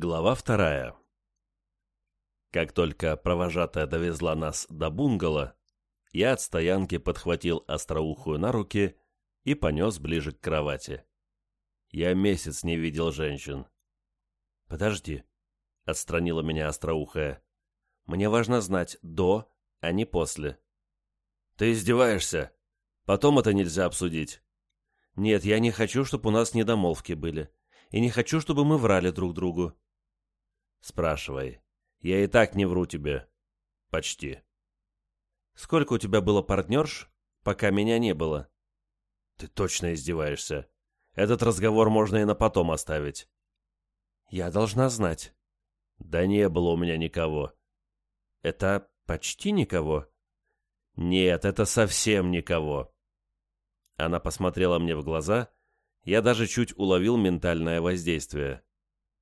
Глава вторая. Как только провожатая довезла нас до бунгало, я от стоянки подхватил остроухую на руки и понес ближе к кровати. Я месяц не видел женщин. «Подожди», — отстранила меня остроухая. «Мне важно знать до, а не после». «Ты издеваешься? Потом это нельзя обсудить». «Нет, я не хочу, чтобы у нас недомолвки были и не хочу, чтобы мы врали друг другу». «Спрашивай. Я и так не вру тебе. Почти». «Сколько у тебя было партнерш, пока меня не было?» «Ты точно издеваешься. Этот разговор можно и на потом оставить». «Я должна знать». «Да не было у меня никого». «Это почти никого?» «Нет, это совсем никого». Она посмотрела мне в глаза я даже чуть уловил ментальное воздействие.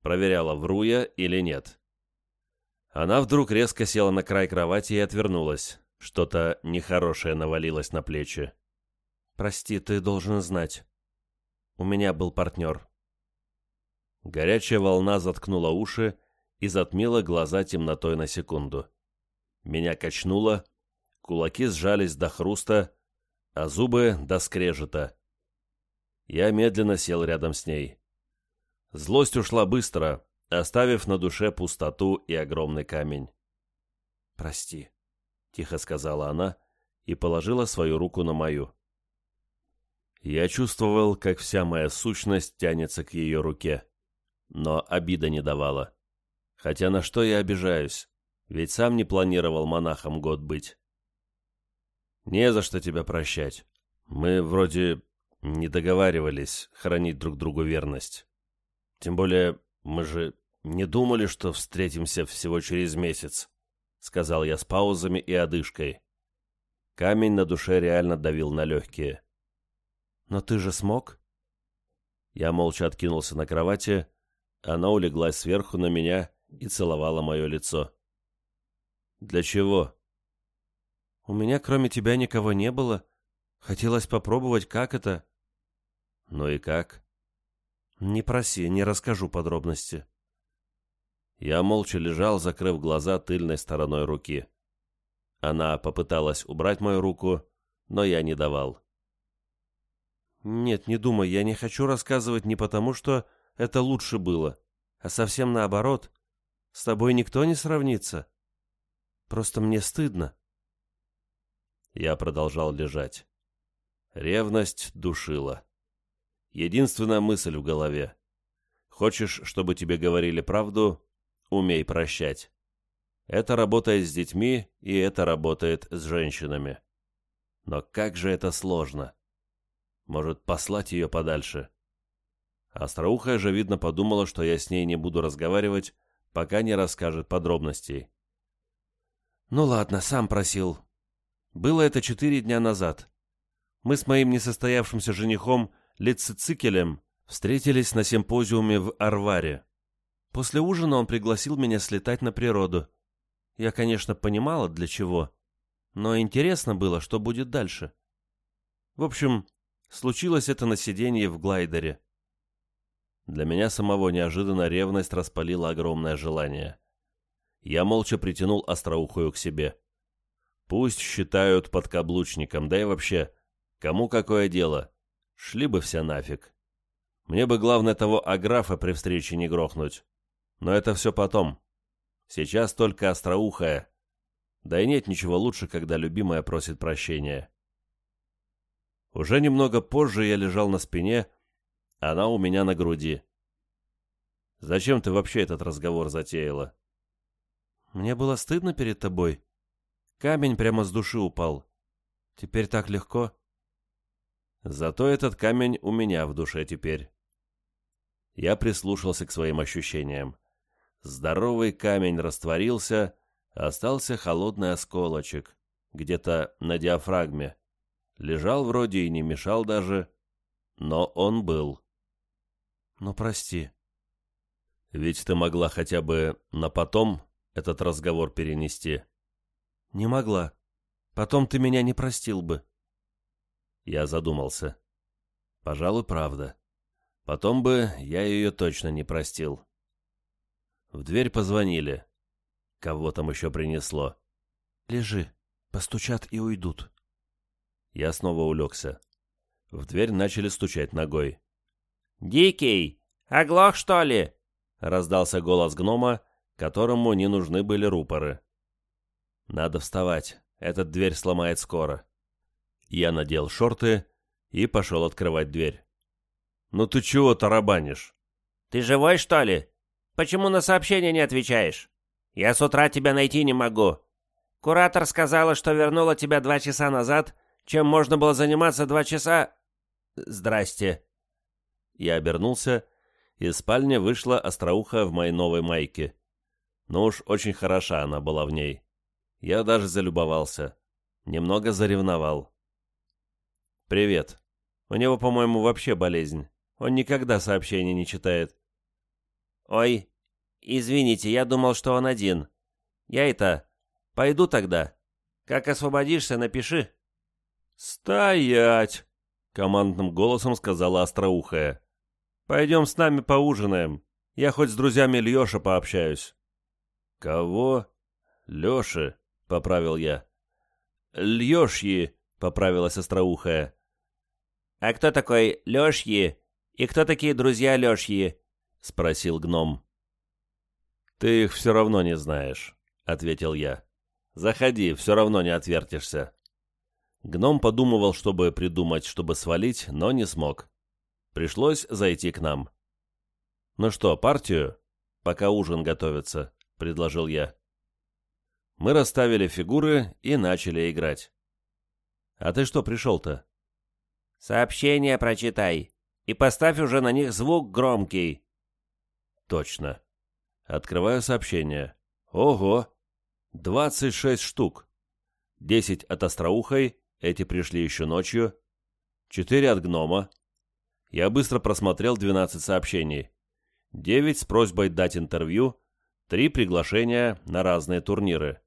Проверяла, вру я или нет. Она вдруг резко села на край кровати и отвернулась. Что-то нехорошее навалилось на плечи. «Прости, ты должен знать. У меня был партнер». Горячая волна заткнула уши и затмила глаза темнотой на секунду. Меня качнуло, кулаки сжались до хруста, а зубы до скрежета. Я медленно сел рядом с ней. Злость ушла быстро, оставив на душе пустоту и огромный камень. «Прости», — тихо сказала она и положила свою руку на мою. Я чувствовал, как вся моя сущность тянется к ее руке, но обида не давала. Хотя на что я обижаюсь, ведь сам не планировал монахом год быть. «Не за что тебя прощать. Мы вроде не договаривались хранить друг другу верность. Тем более, мы же не думали, что встретимся всего через месяц, сказал я с паузами и одышкой. Камень на душе реально давил на легкие. Но ты же смог? Я молча откинулся на кровати, она улеглась сверху на меня и целовала мое лицо. «Для чего?» «У меня кроме тебя никого не было. Хотелось попробовать, как это. «Ну и как?» «Не проси, не расскажу подробности». Я молча лежал, закрыв глаза тыльной стороной руки. Она попыталась убрать мою руку, но я не давал. «Нет, не думай, я не хочу рассказывать не потому, что это лучше было, а совсем наоборот. С тобой никто не сравнится. Просто мне стыдно». Я продолжал лежать. Ревность душила. Единственная мысль в голове. Хочешь, чтобы тебе говорили правду? Умей прощать. Это работает с детьми, и это работает с женщинами. Но как же это сложно. Может, послать ее подальше? Остроухая же, видно, подумала, что я с ней не буду разговаривать, пока не расскажет подробностей. «Ну ладно, сам просил. Было это четыре дня назад. Мы с моим несостоявшимся женихом Лицицикелем встретились на симпозиуме в Арваре. После ужина он пригласил меня слетать на природу. Я, конечно, понимала, для чего, но интересно было, что будет дальше. В общем, случилось это на сиденье в глайдере. Для меня самого неожиданно ревность распалила огромное желание. Я молча притянул остроухую к себе. Пусть считают подкаблучником, да и вообще, кому какое дело? Шли бы все нафиг. Мне бы главное того аграфа при встрече не грохнуть. Но это все потом. Сейчас только остроухая. Да и нет ничего лучше, когда любимая просит прощения. Уже немного позже я лежал на спине, она у меня на груди. «Зачем ты вообще этот разговор затеяла?» «Мне было стыдно перед тобой. Камень прямо с души упал. Теперь так легко». Зато этот камень у меня в душе теперь. Я прислушался к своим ощущениям. Здоровый камень растворился, остался холодный осколочек, где-то на диафрагме. Лежал вроде и не мешал даже, но он был. Ну, прости. Ведь ты могла хотя бы на потом этот разговор перенести. Не могла. Потом ты меня не простил бы. Я задумался. Пожалуй, правда. Потом бы я ее точно не простил. В дверь позвонили. Кого там еще принесло? «Лежи, постучат и уйдут». Я снова улегся. В дверь начали стучать ногой. «Дикий, оглох, что ли?» — раздался голос гнома, которому не нужны были рупоры. «Надо вставать, этот дверь сломает скоро». Я надел шорты и пошел открывать дверь. «Ну ты чего тарабанишь?» «Ты живой, что ли? Почему на сообщение не отвечаешь? Я с утра тебя найти не могу. Куратор сказала, что вернула тебя два часа назад, чем можно было заниматься два часа... Здрасте». Я обернулся, из спальни вышла остроуха в моей новой майке. Но уж очень хороша она была в ней. Я даже залюбовался. Немного заревновал. «Привет. У него, по-моему, вообще болезнь. Он никогда сообщений не читает». «Ой, извините, я думал, что он один. Я это... Пойду тогда. Как освободишься, напиши». «Стоять!» — командным голосом сказала остроухая. «Пойдем с нами поужинаем. Я хоть с друзьями Леша пообщаюсь». «Кого?» «Леши», — поправил я. «Льешьи», — поправилась остроухая. «А кто такой Лешьи? И кто такие друзья Лешьи?» — спросил гном. «Ты их все равно не знаешь», — ответил я. «Заходи, все равно не отвертишься». Гном подумывал, чтобы придумать, чтобы свалить, но не смог. Пришлось зайти к нам. «Ну что, партию? Пока ужин готовится», — предложил я. Мы расставили фигуры и начали играть. «А ты что пришел-то?» «Сообщения прочитай и поставь уже на них звук громкий». «Точно. Открываю сообщение. Ого! 26 штук. 10 от остроухой, эти пришли еще ночью. 4 от гнома. Я быстро просмотрел 12 сообщений. 9 с просьбой дать интервью, 3 приглашения на разные турниры.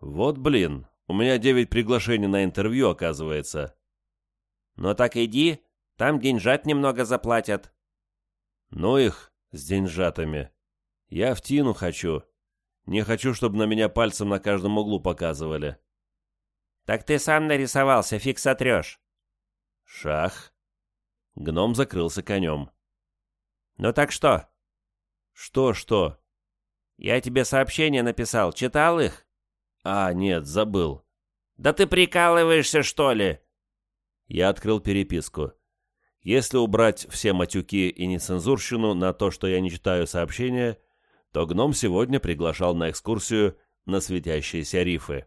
Вот блин, у меня 9 приглашений на интервью, оказывается. «Ну так иди, там деньжат немного заплатят». «Ну их с деньжатами. Я в Тину хочу. Не хочу, чтобы на меня пальцем на каждом углу показывали». «Так ты сам нарисовался, фиг сотрешь». «Шах». Гном закрылся конем. «Ну так что?» «Что-что?» «Я тебе сообщения написал, читал их?» А, нет, забыл. Да ты прикалываешься, что ли? Я открыл переписку. Если убрать все матюки и нецензурщину на то, что я не читаю сообщения, то гном сегодня приглашал на экскурсию на светящиеся рифы.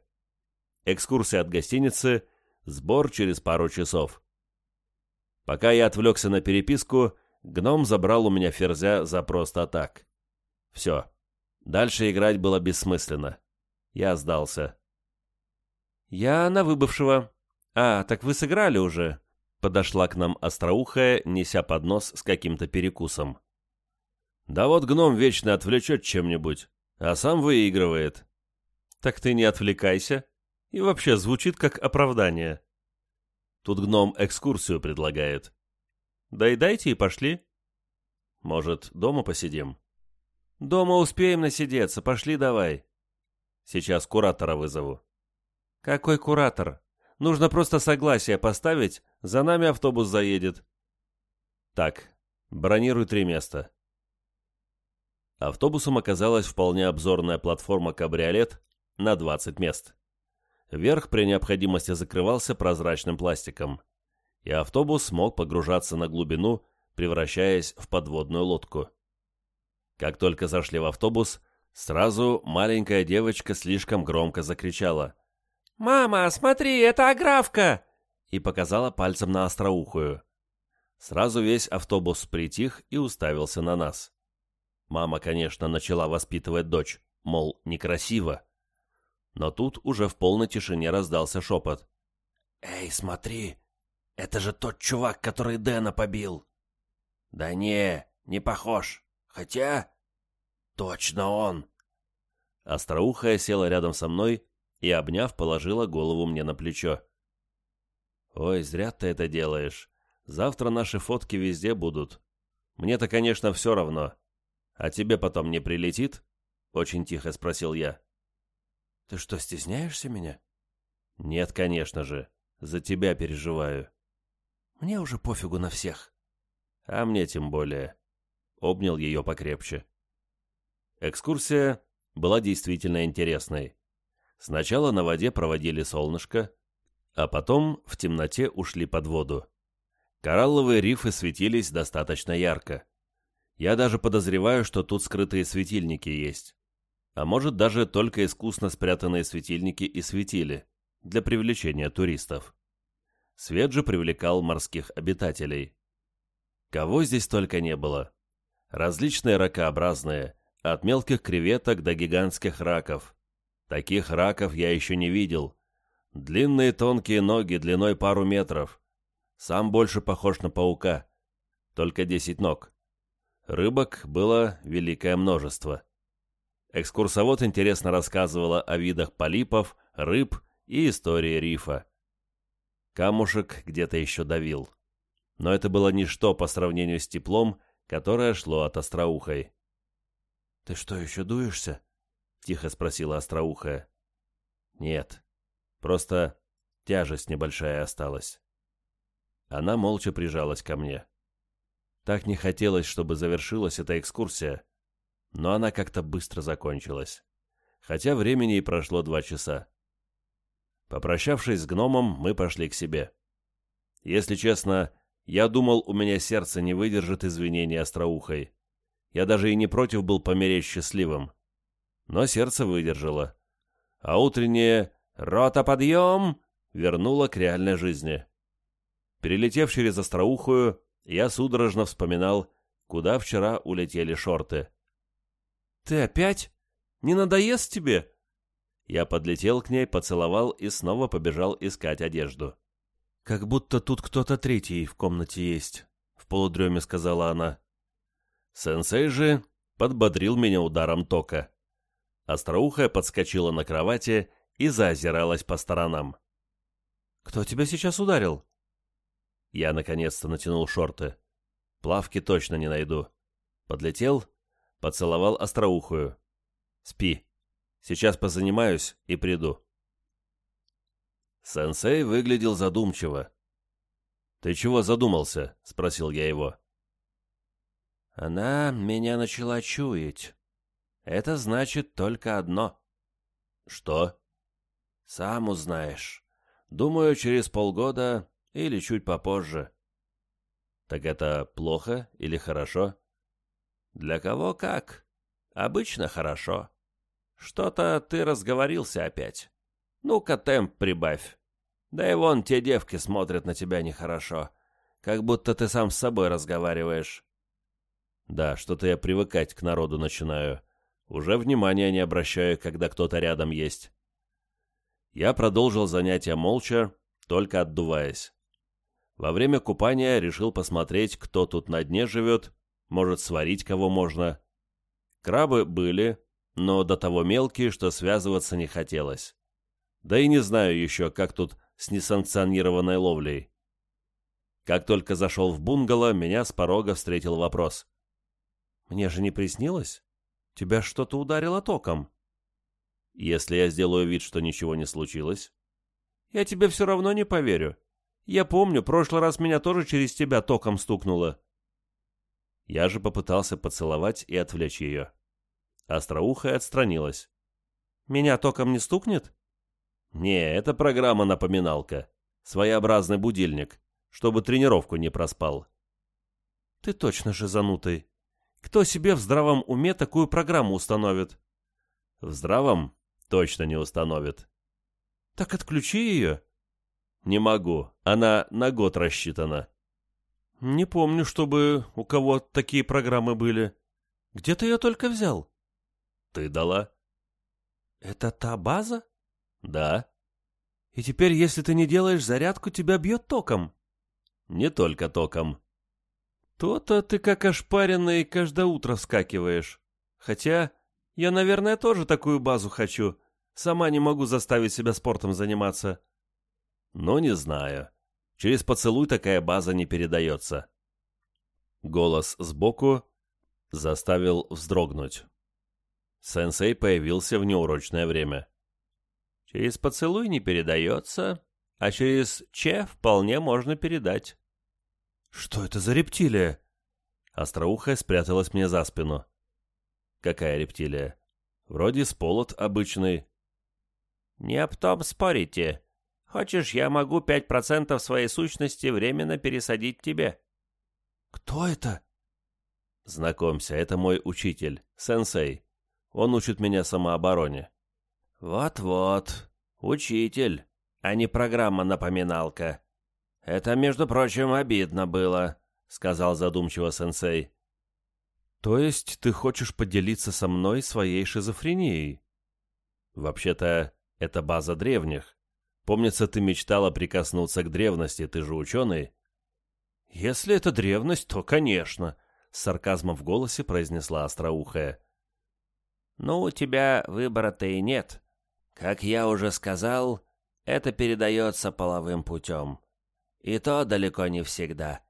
Экскурсия от гостиницы, сбор через пару часов. Пока я отвлекся на переписку, гном забрал у меня ферзя за просто так. Все. Дальше играть было бессмысленно. Я сдался. «Я на выбывшего. А, так вы сыграли уже?» Подошла к нам остроухая, неся поднос с каким-то перекусом. «Да вот гном вечно отвлечет чем-нибудь, а сам выигрывает». «Так ты не отвлекайся. И вообще звучит как оправдание». Тут гном экскурсию предлагает. «Да и дайте и пошли». «Может, дома посидим?» «Дома успеем насидеться, пошли давай». Сейчас куратора вызову». «Какой куратор? Нужно просто согласие поставить, за нами автобус заедет». «Так, бронируй три места». Автобусом оказалась вполне обзорная платформа «Кабриолет» на 20 мест. Верх при необходимости закрывался прозрачным пластиком, и автобус мог погружаться на глубину, превращаясь в подводную лодку. Как только зашли в автобус, Сразу маленькая девочка слишком громко закричала. «Мама, смотри, это аграфка!» и показала пальцем на остроухую. Сразу весь автобус притих и уставился на нас. Мама, конечно, начала воспитывать дочь, мол, некрасиво. Но тут уже в полной тишине раздался шепот. «Эй, смотри, это же тот чувак, который Дэна побил!» «Да не, не похож. Хотя...» «Точно он!» Остроухая села рядом со мной и, обняв, положила голову мне на плечо. «Ой, зря ты это делаешь. Завтра наши фотки везде будут. Мне-то, конечно, все равно. «А тебе потом не прилетит?» — очень тихо спросил я. «Ты что, стесняешься меня?» «Нет, конечно же. За тебя переживаю». «Мне уже пофигу на всех». «А мне тем более». Обнял ее покрепче. Экскурсия была действительно интересной. Сначала на воде проводили солнышко, а потом в темноте ушли под воду. Коралловые рифы светились достаточно ярко. Я даже подозреваю, что тут скрытые светильники есть. А может, даже только искусно спрятанные светильники и светили, для привлечения туристов. Свет же привлекал морских обитателей. Кого здесь только не было. Различные ракообразные, от мелких креветок до гигантских раков. Таких раков я еще не видел. Длинные тонкие ноги длиной пару метров. Сам больше похож на паука. Только десять ног. Рыбок было великое множество. Экскурсовод интересно рассказывала о видах полипов, рыб и истории рифа. Камушек где-то еще давил. Но это было ничто по сравнению с теплом, которое шло от остроухой. «Ты что, еще дуешься?» — тихо спросила остроухая. «Нет, просто тяжесть небольшая осталась». Она молча прижалась ко мне. Так не хотелось, чтобы завершилась эта экскурсия, но она как-то быстро закончилась, хотя времени и прошло два часа. Попрощавшись с гномом, мы пошли к себе. Если честно, я думал, у меня сердце не выдержит извинений остроухой. Я даже и не против был помереть счастливым. Но сердце выдержало. А утреннее «Рота, подъем!» вернуло к реальной жизни. Перелетев через остроухую, я судорожно вспоминал, куда вчера улетели шорты. «Ты опять? Не надоест тебе?» Я подлетел к ней, поцеловал и снова побежал искать одежду. «Как будто тут кто-то третий в комнате есть», — в полудреме сказала она. Сенсей же подбодрил меня ударом тока. Остроухая подскочила на кровати и заозиралась по сторонам. «Кто тебя сейчас ударил?» Я наконец-то натянул шорты. Плавки точно не найду. Подлетел, поцеловал остроухую. Спи. Сейчас позанимаюсь и приду. Сенсей выглядел задумчиво. «Ты чего задумался?» — спросил я его. «Она меня начала чуять. Это значит только одно». «Что?» «Сам узнаешь. Думаю, через полгода или чуть попозже. Так это плохо или хорошо? Для кого как. Обычно хорошо. Что-то ты разговорился опять. Ну-ка темп прибавь. Да и вон те девки смотрят на тебя нехорошо. Как будто ты сам с собой разговариваешь. Да, что-то я привыкать к народу начинаю. Уже внимания не обращаю, когда кто-то рядом есть. Я продолжил занятия молча, только отдуваясь. Во время купания решил посмотреть, кто тут на дне живет, может, сварить кого можно. Крабы были, но до того мелкие, что связываться не хотелось. Да и не знаю еще, как тут с несанкционированной ловлей. Как только зашел в бунгало, меня с порога встретил вопрос. «Мне же не приснилось? Тебя что-то ударило током?» «Если я сделаю вид, что ничего не случилось?» «Я тебе все равно не поверю. Я помню, прошлый раз меня тоже через тебя током стукнуло. Я же попытался поцеловать и отвлечь ее. Остроухая отстранилась. «Меня током не стукнет?» «Не, это программа-напоминалка. Своеобразный будильник, чтобы тренировку не проспал». «Ты точно же занутый. Кто себе в здравом уме такую программу установит?» «В здравом точно не установит». «Так отключи ее». «Не могу. Она на год рассчитана». «Не помню, чтобы у кого такие программы были. Где ты ее только взял?» «Ты дала». «Это та база?» «Да». «И теперь, если ты не делаешь зарядку, тебя бьет током?» «Не только током». «То-то ты как ошпаренный каждое утро вскакиваешь. Хотя я, наверное, тоже такую базу хочу. Сама не могу заставить себя спортом заниматься». Но не знаю. Через поцелуй такая база не передается. Голос сбоку. заставил вздрогнуть. Сенсей появился в неурочное время. Через поцелуй не передается, а через че вполне можно передать. Что это за рептилия? Остроухая спряталась мне за спину. Какая рептилия? Вроде сполот обычный. Не об том спорите. Хочешь, я могу пять процентов своей сущности временно пересадить тебе. Кто это? Знакомься, это мой учитель, сенсей. Он учит меня самообороне. Вот-вот, учитель, а не программа-напоминалка. Это, между прочим, обидно было, сказал задумчиво сенсей. То есть ты хочешь поделиться со мной своей шизофренией? Вообще-то, это база древних. Помнится, ты мечтала прикоснуться к древности, ты же ученый. Если это древность, то, конечно, с сарказмом в голосе произнесла остроухая. Ну, у тебя выбора-то и нет. Как я уже сказал, это передается половым путем. И то далеко не всегда.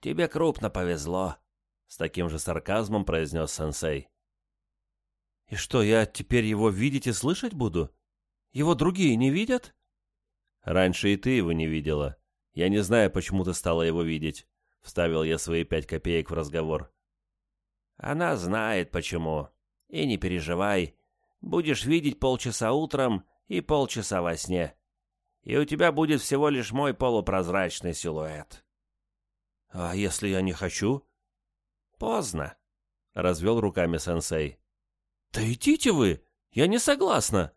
Тебе крупно повезло, с таким же сарказмом произнес сенсей. И что, я теперь его видеть и слышать буду? Его другие не видят? Раньше и ты его не видела. Я не знаю, почему ты стала его видеть. Вставил я свои пять копеек в разговор. Она знает почему. И не переживай. Будешь видеть полчаса утром и полчаса во сне. И у тебя будет всего лишь мой полупрозрачный силуэт. А если я не хочу? Поздно. Развел руками сенсей. Да идите вы! Я не согласна.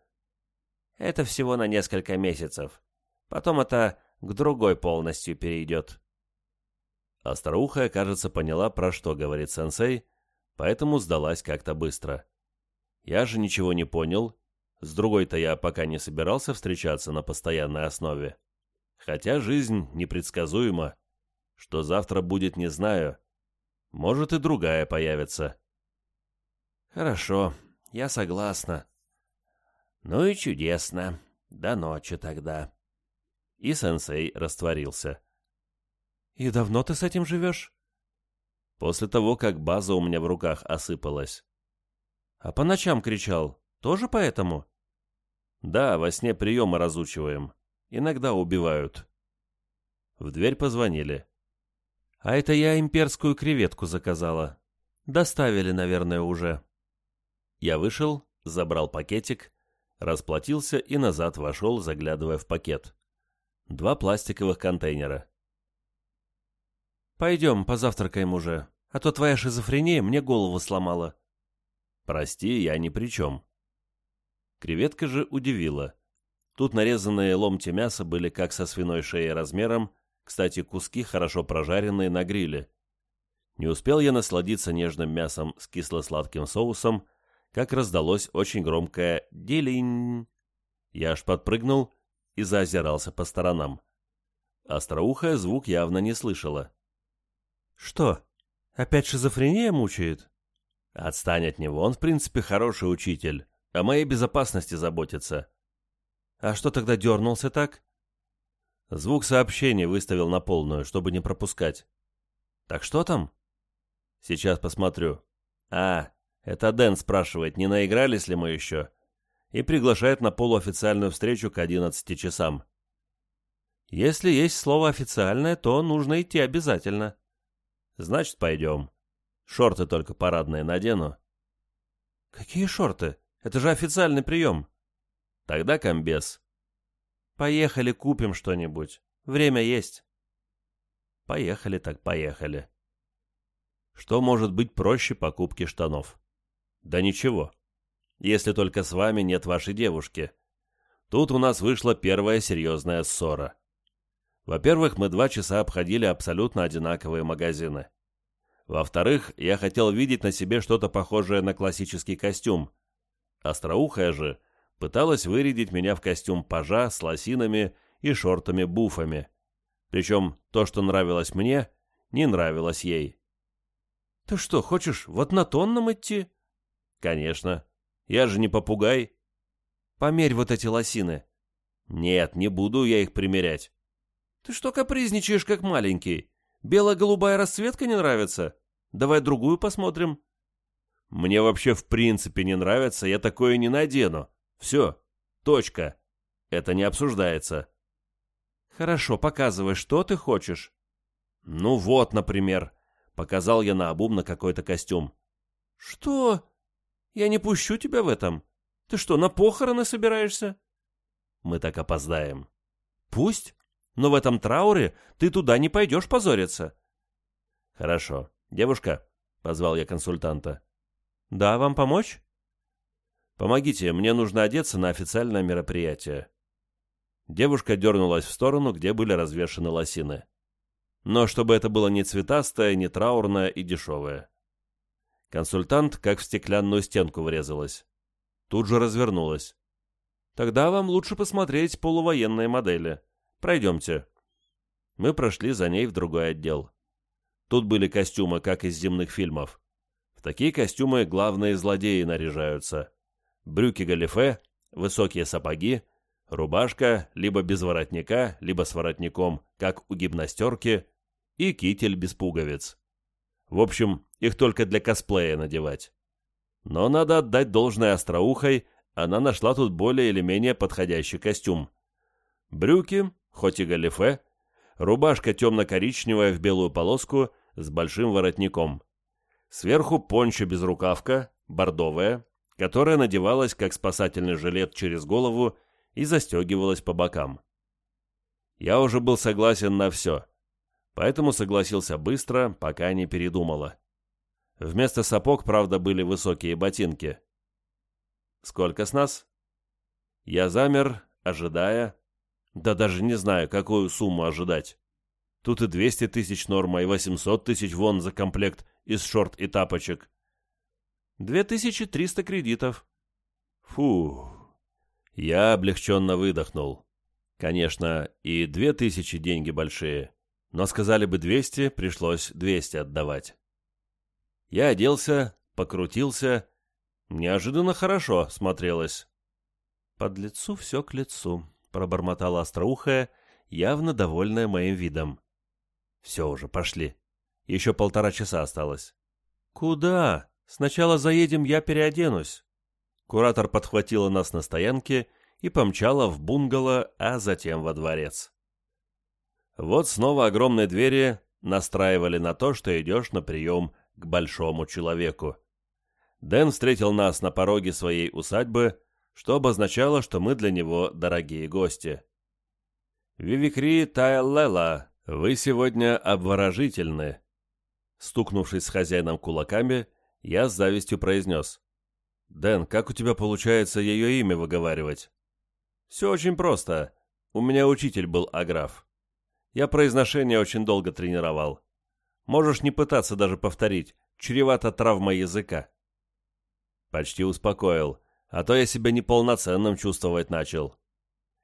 Это всего на несколько месяцев. Потом это к другой полностью перейдет. Остроухая, кажется, поняла, про что говорит сенсей, поэтому сдалась как-то быстро. Я же ничего не понял, с другой-то я пока не собирался встречаться на постоянной основе. Хотя жизнь непредсказуема. Что завтра будет, не знаю. Может и другая появится. Хорошо, я согласна. Ну и чудесно. До ночи тогда и сенсей растворился. «И давно ты с этим живешь?» «После того, как база у меня в руках осыпалась». «А по ночам кричал? Тоже поэтому?» «Да, во сне приемы разучиваем. Иногда убивают». В дверь позвонили. «А это я имперскую креветку заказала. Доставили, наверное, уже». Я вышел, забрал пакетик, расплатился и назад вошел, заглядывая в пакет. Два пластиковых контейнера. «Пойдем, позавтракаем уже, а то твоя шизофрения мне голову сломала». «Прости, я ни при чем». Креветка же удивила. Тут нарезанные ломти мяса были как со свиной шеей размером, кстати, куски хорошо прожаренные на гриле. Не успел я насладиться нежным мясом с кисло-сладким соусом, как раздалось очень громкое «дилинь». Я аж подпрыгнул и заозирался по сторонам. Остроухая звук явно не слышала. «Что, опять шизофрения мучает?» «Отстань от него, он в принципе хороший учитель, о моей безопасности заботится». «А что тогда дернулся так?» Звук сообщения выставил на полную, чтобы не пропускать. «Так что там?» «Сейчас посмотрю». «А, это Дэн спрашивает, не наигрались ли мы еще?» и приглашает на полуофициальную встречу к 11 часам. Если есть слово «официальное», то нужно идти обязательно. Значит, пойдем. Шорты только парадные надену. Какие шорты? Это же официальный прием. Тогда комбез. Поехали, купим что-нибудь. Время есть. Поехали так поехали. Что может быть проще покупки штанов? Да ничего если только с вами нет вашей девушки. Тут у нас вышла первая серьезная ссора. Во-первых, мы два часа обходили абсолютно одинаковые магазины. Во-вторых, я хотел видеть на себе что-то похожее на классический костюм. Остроухая же пыталась вырядить меня в костюм пажа с лосинами и шортами-буфами. Причем то, что нравилось мне, не нравилось ей. «Ты что, хочешь вот на тонном идти?» «Конечно. Я же не попугай. Померь вот эти лосины. Нет, не буду я их примерять. Ты что капризничаешь, как маленький? Бело-голубая расцветка не нравится? Давай другую посмотрим». «Мне вообще в принципе не нравится, я такое не надену. Все, точка. Это не обсуждается». «Хорошо, показывай, что ты хочешь». «Ну вот, например», — показал я наобум на какой-то костюм. «Что? Я не пущу тебя в этом. Ты что, на похороны собираешься?» «Мы так опоздаем». «Пусть, но в этом трауре ты туда не пойдешь позориться». «Хорошо. Девушка», — позвал я консультанта. «Да, вам помочь?» «Помогите, мне нужно одеться на официальное мероприятие». Девушка дернулась в сторону, где были развешаны лосины. Но чтобы это было не цветастое, не траурное и дешевое. Консультант как в стеклянную стенку врезалась. Тут же развернулась. «Тогда вам лучше посмотреть полувоенные модели. Пройдемте». Мы прошли за ней в другой отдел. Тут были костюмы, как из земных фильмов. В такие костюмы главные злодеи наряжаются. Брюки-галифе, высокие сапоги, рубашка либо без воротника, либо с воротником, как у гимнастерки, и китель без пуговиц. В общем, их только для косплея надевать. Но надо отдать должное остроухой, она нашла тут более или менее подходящий костюм. Брюки, хоть и галифе, рубашка темно-коричневая в белую полоску с большим воротником. Сверху пончо без рукавка, бордовая, которая надевалась как спасательный жилет через голову и застегивалась по бокам. Я уже был согласен на все, поэтому согласился быстро, пока не передумала. Вместо сапог, правда, были высокие ботинки. «Сколько с нас?» Я замер, ожидая. Да даже не знаю, какую сумму ожидать. Тут и 200 тысяч норма, и 800 тысяч вон за комплект из шорт и тапочек. 2300 кредитов. Фу. Я облегченно выдохнул. Конечно, и 2000 деньги большие, но сказали бы 200, пришлось 200 отдавать. Я оделся, покрутился. Неожиданно хорошо смотрелось. «Под лицу все к лицу», — пробормотала остроухая, явно довольная моим видом. «Все уже, пошли. Еще полтора часа осталось». «Куда? Сначала заедем, я переоденусь». Куратор подхватила нас на стоянке и помчала в бунгало, а затем во дворец. Вот снова огромные двери настраивали на то, что идешь на прием к большому человеку. Дэн встретил нас на пороге своей усадьбы, что обозначало, что мы для него дорогие гости. «Вивикри Тайлела, вы сегодня обворожительны!» Стукнувшись с хозяином кулаками, я с завистью произнес. «Дэн, как у тебя получается ее имя выговаривать?» «Все очень просто. У меня учитель был Аграф. Я произношение очень долго тренировал. Можешь не пытаться даже повторить. Чревато травма языка. Почти успокоил, а то я себя неполноценным чувствовать начал.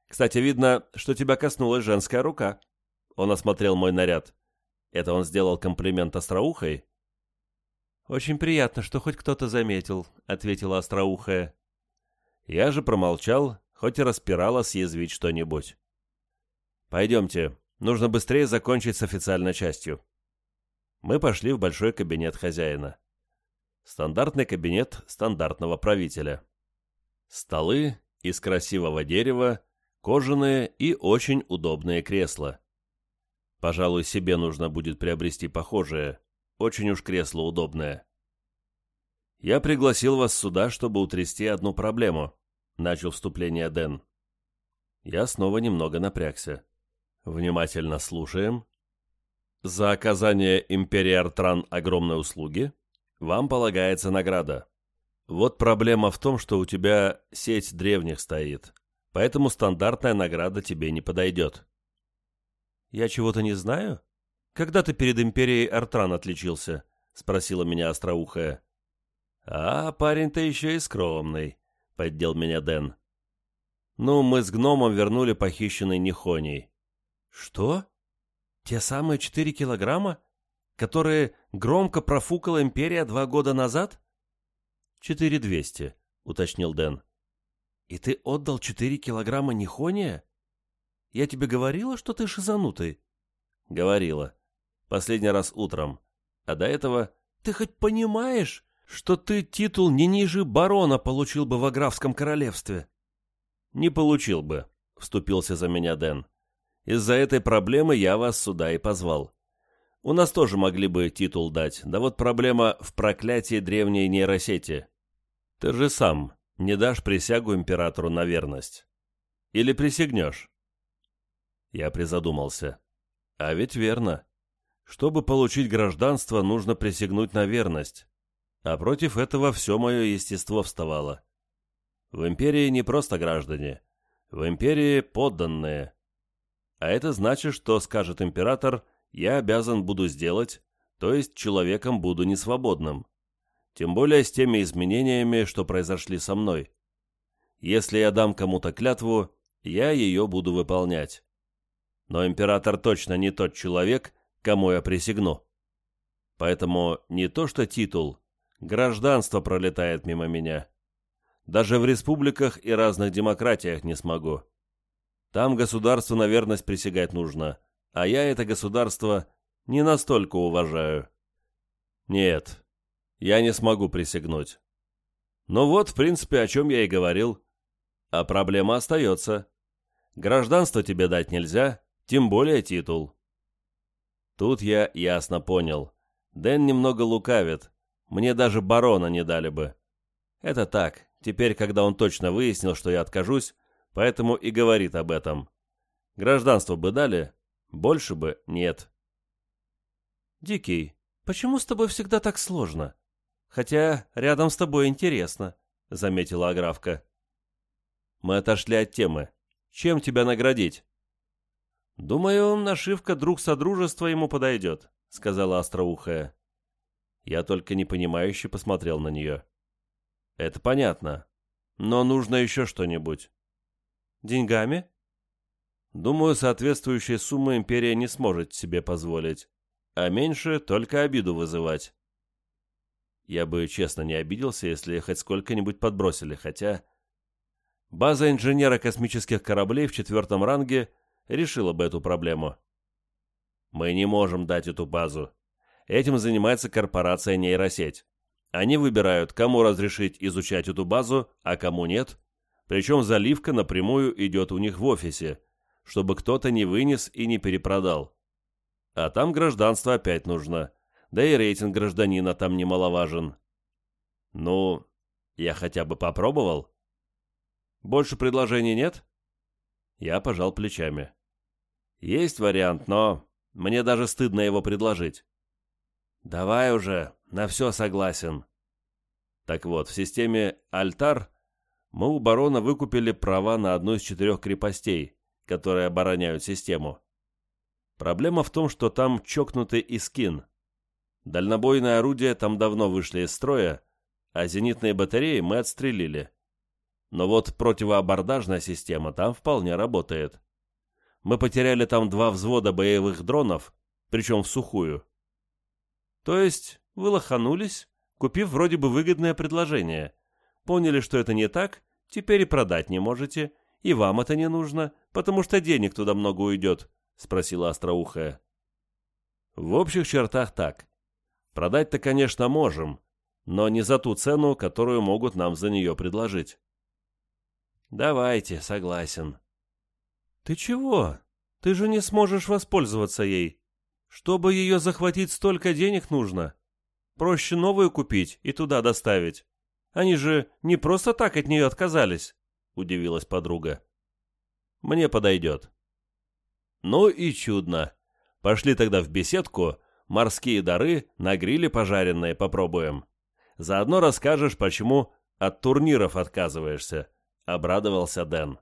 Кстати, видно, что тебя коснулась женская рука. Он осмотрел мой наряд. Это он сделал комплимент остроухой? «Очень приятно, что хоть кто-то заметил», — ответила остроухая. Я же промолчал, хоть и распирала съязвить что-нибудь. «Пойдемте, нужно быстрее закончить с официальной частью» мы пошли в большой кабинет хозяина. Стандартный кабинет стандартного правителя. Столы из красивого дерева, кожаные и очень удобные кресла. Пожалуй, себе нужно будет приобрести похожее. Очень уж кресло удобное. «Я пригласил вас сюда, чтобы утрясти одну проблему», — начал вступление Дэн. Я снова немного напрягся. «Внимательно слушаем за оказание империи Артран огромной услуги вам полагается награда. Вот проблема в том, что у тебя сеть древних стоит, поэтому стандартная награда тебе не подойдет. Я чего-то не знаю? Когда ты перед империей Артран отличился? Спросила меня остроухая. А, парень-то еще и скромный, поддел меня Дэн. Ну, мы с гномом вернули похищенный Нихоней. Что? Те самые четыре килограмма, которые громко профукала Империя два года назад? Четыре двести, уточнил Дэн. И ты отдал четыре килограмма Нихония? Я тебе говорила, что ты шизанутый? Говорила. Последний раз утром. А до этого ты хоть понимаешь, что ты титул не ниже барона получил бы в Аграфском королевстве?» «Не получил бы», — вступился за меня Дэн. «Из-за этой проблемы я вас сюда и позвал. У нас тоже могли бы титул дать, да вот проблема в проклятии древней нейросети. Ты же сам не дашь присягу императору на верность. Или присягнешь?» Я призадумался. «А ведь верно. Чтобы получить гражданство, нужно присягнуть на верность а против этого все мое естество вставало. В империи не просто граждане, в империи подданные. А это значит, что, скажет император, я обязан буду сделать, то есть человеком буду несвободным. Тем более с теми изменениями, что произошли со мной. Если я дам кому-то клятву, я ее буду выполнять. Но император точно не тот человек, кому я присягну. Поэтому не то что титул, Гражданство пролетает мимо меня. Даже в республиках и разных демократиях не смогу. Там государству на верность присягать нужно, а я это государство не настолько уважаю. Нет, я не смогу присягнуть. Ну вот, в принципе, о чем я и говорил. А проблема остается. Гражданство тебе дать нельзя, тем более титул. Тут я ясно понял. Дэн немного лукавит, мне даже барона не дали бы. Это так, теперь, когда он точно выяснил, что я откажусь, поэтому и говорит об этом. Гражданство бы дали, больше бы нет. Дикий, почему с тобой всегда так сложно? Хотя рядом с тобой интересно, заметила Аграфка. Мы отошли от темы. Чем тебя наградить? Думаю, нашивка «Друг Содружества» ему подойдет, сказала Остроухая. Я только непонимающе посмотрел на нее. «Это понятно. Но нужно еще что-нибудь». «Деньгами?» «Думаю, соответствующие суммы империя не сможет себе позволить, а меньше только обиду вызывать». Я бы честно не обиделся, если хоть сколько-нибудь подбросили, хотя... База инженера космических кораблей в четвертом ранге решила бы эту проблему. Мы не можем дать эту базу. Этим занимается корпорация нейросеть. Они выбирают, кому разрешить изучать эту базу, а кому нет. Причем заливка напрямую идет у них в офисе, чтобы кто-то не вынес и не перепродал. А там гражданство опять нужно. Да и рейтинг гражданина там немаловажен. Ну, я хотя бы попробовал. Больше предложений нет? Я пожал плечами. Есть вариант, но мне даже стыдно его предложить. «Давай уже, на все согласен». Так вот, в системе «Альтар» мы у барона выкупили права на одну из четырех крепостей, которые обороняют систему. Проблема в том, что там чокнутый Искин. Дальнобойные орудия там давно вышли из строя, а зенитные батареи мы отстрелили. Но вот противоабордажная система там вполне работает. Мы потеряли там два взвода боевых дронов, причем в сухую. То есть вы лоханулись, купив вроде бы выгодное предложение. Поняли, что это не так, теперь и продать не можете, и вам это не нужно, потому что денег туда много уйдет, — спросила Остроухая. В общих чертах так. Продать-то, конечно, можем, но не за ту цену, которую могут нам за нее предложить. Давайте, согласен. Ты чего? Ты же не сможешь воспользоваться ей. Чтобы ее захватить, столько денег нужно. Проще новую купить и туда доставить. Они же не просто так от нее отказались, — удивилась подруга. Мне подойдет. Ну и чудно. Пошли тогда в беседку, морские дары на гриле пожаренные попробуем. Заодно расскажешь, почему от турниров отказываешься, — обрадовался Дэн.